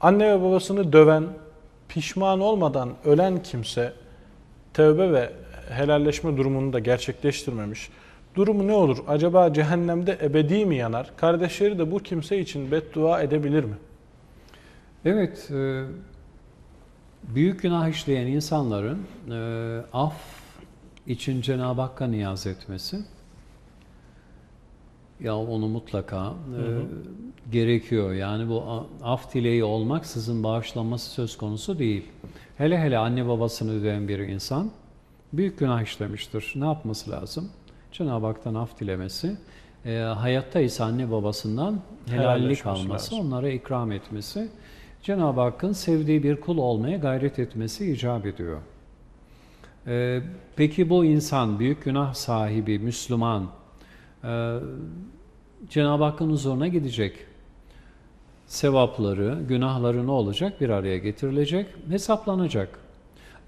Anne ve babasını döven, pişman olmadan ölen kimse tövbe ve helalleşme durumunu da gerçekleştirmemiş. Durumu ne olur? Acaba cehennemde ebedi mi yanar? Kardeşleri de bu kimse için beddua edebilir mi? Evet, e, büyük günah işleyen insanların e, af için Cenab-ı Hakk'a niyaz etmesi, ya onu mutlaka e, gerekiyor. Yani bu af dileği olmaksızın bağışlanması söz konusu değil. Hele hele anne babasını ödeyen bir insan büyük günah işlemiştir. Ne yapması lazım? Cenab-ı Hak'tan af dilemesi, e, hayatta ise anne babasından helallik alması, lazım. onlara ikram etmesi, Cenab-ı Hakk'ın sevdiği bir kul olmaya gayret etmesi icap ediyor. Ee, peki bu insan, büyük günah sahibi, Müslüman, e, Cenab-ı Hakk'ın huzuruna gidecek. Sevapları, günahları ne olacak? Bir araya getirilecek, hesaplanacak.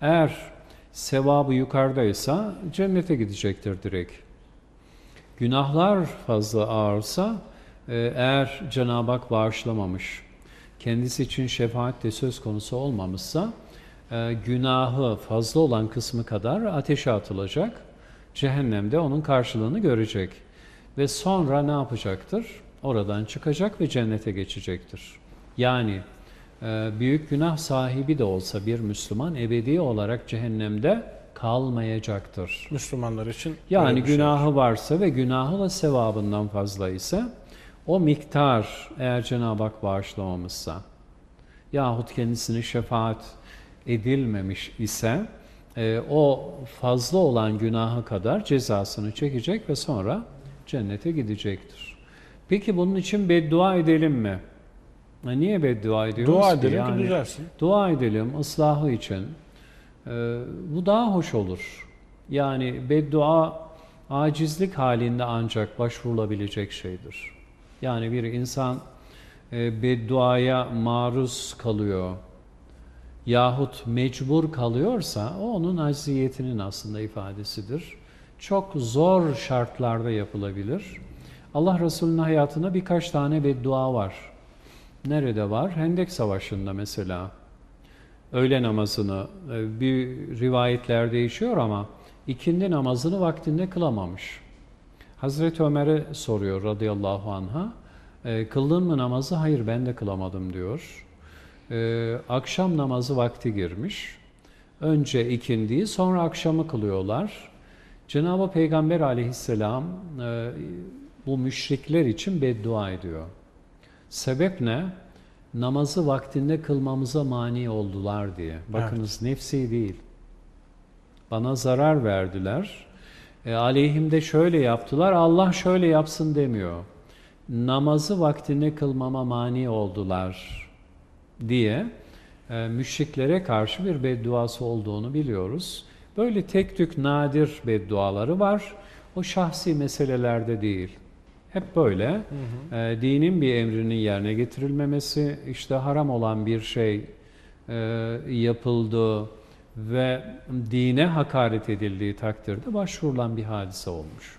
Eğer sevabı yukarıdaysa cennete gidecektir direkt. Günahlar fazla ağırsa, e, eğer Cenab-ı Hak bağışlamamış, kendisi için şefaat de söz konusu olmamışsa, e, günahı fazla olan kısmı kadar ateşe atılacak, cehennemde onun karşılığını görecek. Ve sonra ne yapacaktır? Oradan çıkacak ve cennete geçecektir. Yani e, büyük günah sahibi de olsa bir Müslüman ebedi olarak cehennemde kalmayacaktır. Müslümanlar için Yani şey. günahı varsa ve günahı da sevabından fazla ise o miktar eğer Cenab-ı Hak bağışlamamışsa yahut kendisine şefaat edilmemiş ise e, o fazla olan günahı kadar cezasını çekecek ve sonra cennete gidecektir. Peki bunun için beddua edelim mi? Niye beddua ediyoruz Dua ki? edelim ki Yani düzelsin. Dua edelim ıslahı için. Ee, bu daha hoş olur. Yani beddua acizlik halinde ancak başvurulabilecek şeydir. Yani bir insan e, bedduaya maruz kalıyor yahut mecbur kalıyorsa o onun acziyetinin aslında ifadesidir. Çok zor şartlarda yapılabilir. Allah Resulü'nün hayatında birkaç tane beddua var. Nerede var? Hendek Savaşı'nda mesela. Öğle namazını, e, bir rivayetler değişiyor ama ikindi namazını vaktinde kılamamış. Hazreti Ömer'e soruyor radıyallahu anha. E, kıldın mı namazı? Hayır ben de kılamadım diyor. E, akşam namazı vakti girmiş. Önce ikindiyi sonra akşamı kılıyorlar. Cenab-ı Peygamber aleyhisselam bu müşrikler için beddua ediyor. Sebep ne? Namazı vaktinde kılmamıza mani oldular diye. Bakınız nefsi değil. Bana zarar verdiler. E, aleyhimde şöyle yaptılar, Allah şöyle yapsın demiyor. Namazı vaktinde kılmama mani oldular diye e, müşriklere karşı bir bedduası olduğunu biliyoruz. Böyle tek tük nadir bedduaları var. O şahsi meselelerde değil. Hep böyle e, dinin bir emrinin yerine getirilmemesi, işte haram olan bir şey e, yapıldığı ve dine hakaret edildiği takdirde başvurulan bir hadise olmuş.